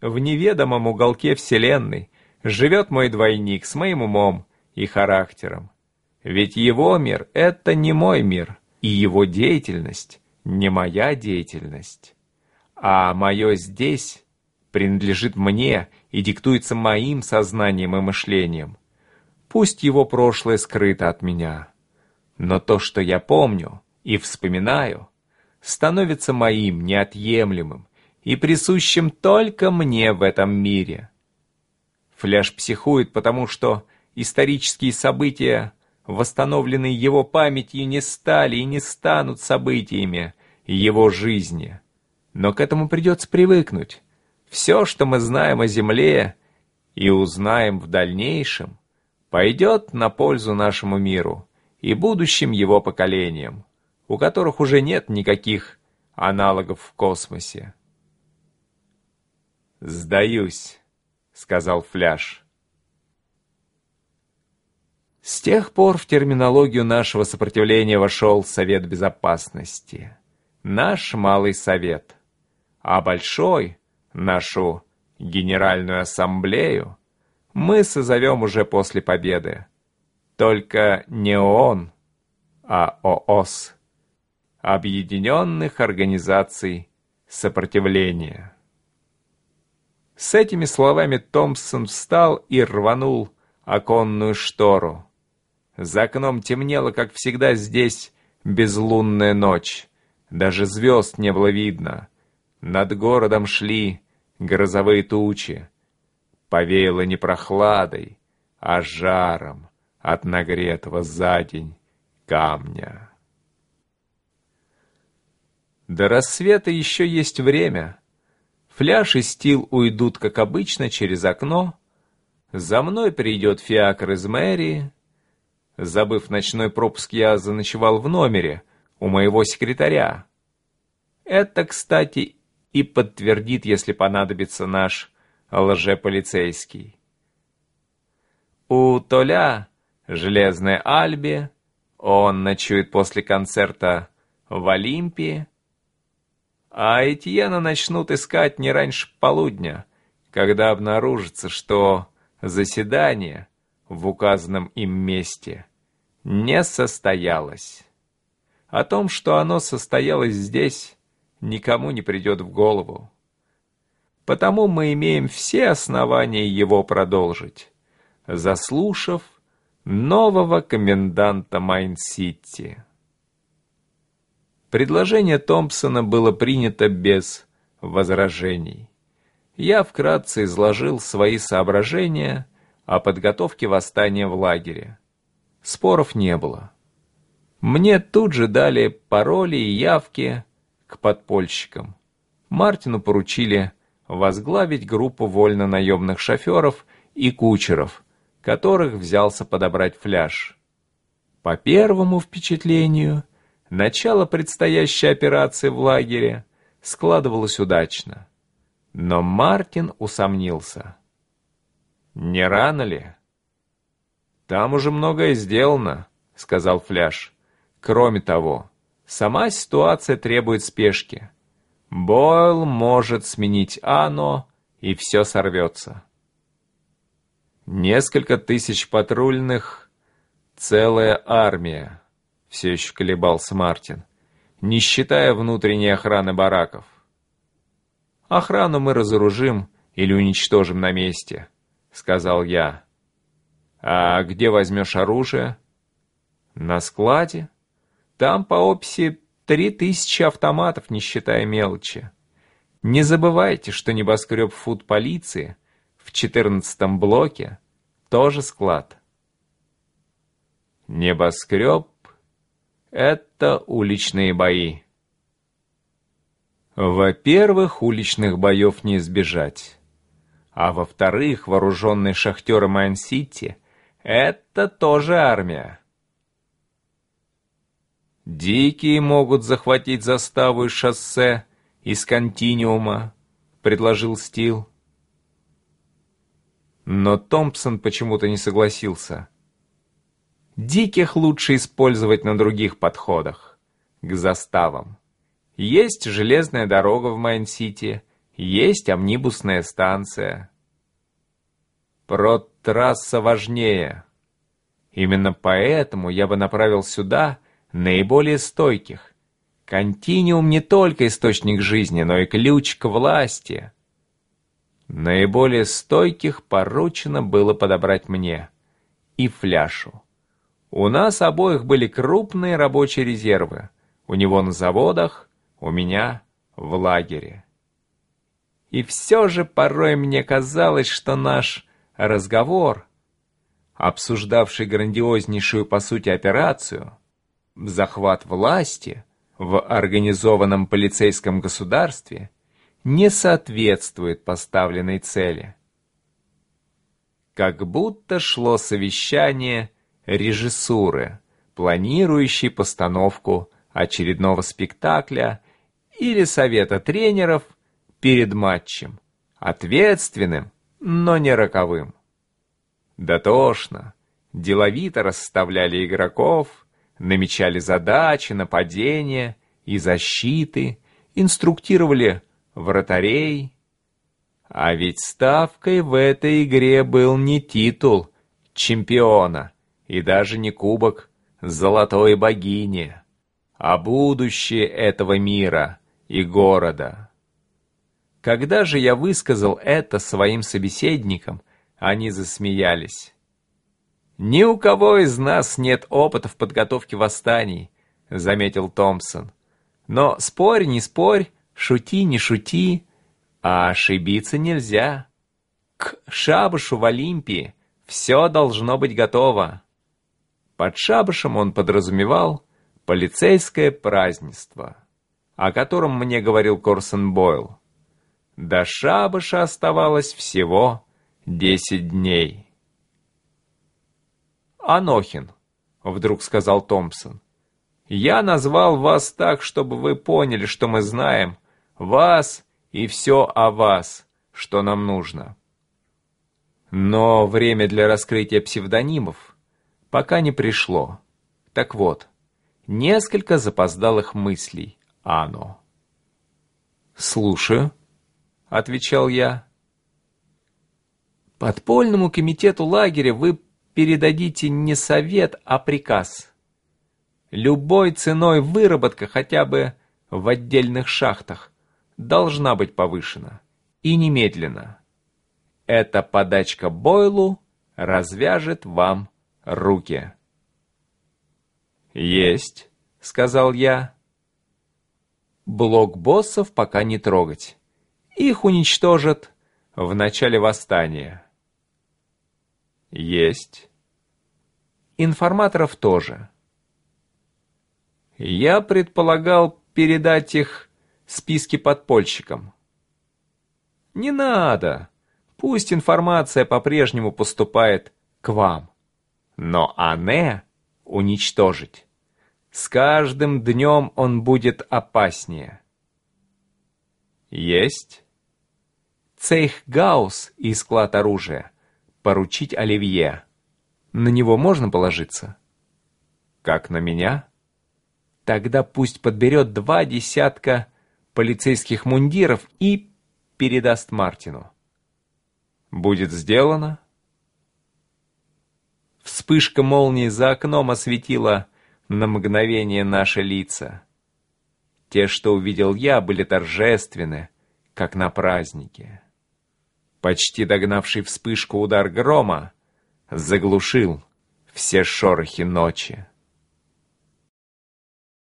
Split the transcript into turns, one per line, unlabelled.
в неведомом уголке Вселенной живет мой двойник с моим умом и характером. Ведь его мир — это не мой мир, и его деятельность — не моя деятельность. А мое здесь принадлежит мне и диктуется моим сознанием и мышлением. Пусть его прошлое скрыто от меня, но то, что я помню и вспоминаю, становится моим неотъемлемым и присущим только мне в этом мире. Фляж психует, потому что исторические события, восстановленные его памятью, не стали и не станут событиями его жизни. Но к этому придется привыкнуть. Все, что мы знаем о Земле и узнаем в дальнейшем, пойдет на пользу нашему миру и будущим его поколениям, у которых уже нет никаких аналогов в космосе. «Сдаюсь», — сказал Фляж. С тех пор в терминологию нашего сопротивления вошел Совет Безопасности, наш Малый Совет, а Большой Нашу Генеральную Ассамблею мы созовем уже после победы. Только не ООН, а ООС. Объединенных Организаций Сопротивления. С этими словами Томпсон встал и рванул оконную штору. За окном темнело, как всегда здесь, безлунная ночь. Даже звезд не было видно. Над городом шли грозовые тучи. Повеяло не прохладой, а жаром от нагретого за день камня. До рассвета еще есть время. Фляж и стил уйдут, как обычно, через окно. За мной придет фиакр из мэрии. Забыв ночной пропуск, я заночевал в номере у моего секретаря. Это, кстати, и подтвердит, если понадобится наш лжеполицейский. У Толя, Железной Альбе, он ночует после концерта в Олимпии, а Этьена начнут искать не раньше полудня, когда обнаружится, что заседание в указанном им месте не состоялось. О том, что оно состоялось здесь, никому не придет в голову. Потому мы имеем все основания его продолжить, заслушав нового коменданта Майн-Сити. Предложение Томпсона было принято без возражений. Я вкратце изложил свои соображения о подготовке восстания в лагере. Споров не было. Мне тут же дали пароли и явки к подпольщикам. Мартину поручили возглавить группу вольно-наемных шоферов и кучеров, которых взялся подобрать фляж. По первому впечатлению, начало предстоящей операции в лагере складывалось удачно. Но Мартин усомнился. «Не рано ли?» «Там уже многое сделано», — сказал Фляж. «Кроме того, Сама ситуация требует спешки. Бойл может сменить Ано, и все сорвется. Несколько тысяч патрульных, целая армия, все еще колебался Мартин, не считая внутренней охраны бараков. Охрану мы разоружим или уничтожим на месте, сказал я. А где возьмешь оружие? На складе? Там по описи три тысячи автоматов, не считая мелочи. Не забывайте, что небоскреб фуд полиции в четырнадцатом блоке тоже склад. Небоскреб — это уличные бои. Во-первых, уличных боев не избежать. А во-вторых, вооруженные шахтеры Майн-Сити — это тоже армия. «Дикие могут захватить заставу из шоссе, из континуума», — предложил Стил. Но Томпсон почему-то не согласился. Диких лучше использовать на других подходах, к заставам. Есть железная дорога в Майн-Сити, Есть омнибусная станция. Проттрасса важнее. Именно поэтому я бы направил сюда наиболее стойких. Континуум не только источник жизни, но и ключ к власти. Наиболее стойких поручено было подобрать мне. И фляшу. У нас обоих были крупные рабочие резервы. У него на заводах, у меня в лагере. И все же порой мне казалось, что наш разговор, обсуждавший грандиознейшую по сути операцию, захват власти в организованном полицейском государстве, не соответствует поставленной цели. Как будто шло совещание режиссуры, планирующей постановку очередного спектакля или совета тренеров перед матчем, ответственным, но не роковым. Дотошно, деловито расставляли игроков, намечали задачи, нападения и защиты, инструктировали вратарей. А ведь ставкой в этой игре был не титул чемпиона и даже не кубок золотой богини, а будущее этого мира и города. Когда же я высказал это своим собеседникам, они засмеялись. «Ни у кого из нас нет опыта в подготовке восстаний», — заметил Томпсон. «Но спорь, не спорь, шути, не шути, а ошибиться нельзя. К шабашу в Олимпии все должно быть готово». Под шабашем он подразумевал полицейское празднество, о котором мне говорил Корсон Бойл. До шабаша оставалось всего десять дней. «Анохин», — вдруг сказал Томпсон, — «я назвал вас так, чтобы вы поняли, что мы знаем вас и все о вас, что нам нужно. Но время для раскрытия псевдонимов пока не пришло. Так вот, несколько запоздалых мыслей, Ано». «Слушаю», — отвечал я. «Подпольному комитету лагеря вы передадите не совет, а приказ. Любой ценой выработка хотя бы в отдельных шахтах должна быть повышена. И немедленно. Эта подачка Бойлу развяжет вам руки». «Есть», — сказал я. «Блок боссов пока не трогать». Их уничтожат в начале восстания. Есть. Информаторов тоже. Я предполагал передать их списки подпольщикам. Не надо. Пусть информация по-прежнему поступает к вам. Но Ане уничтожить. С каждым днем он будет опаснее. Есть. Цейхгаус и склад оружия. Поручить Оливье. На него можно положиться? Как на меня? Тогда пусть подберет два десятка полицейских мундиров и передаст Мартину. Будет сделано. Вспышка молнии за окном осветила на мгновение наши лица. Те, что увидел я, были торжественны, как на празднике. Почти догнавший вспышку удар грома заглушил все шорохи ночи.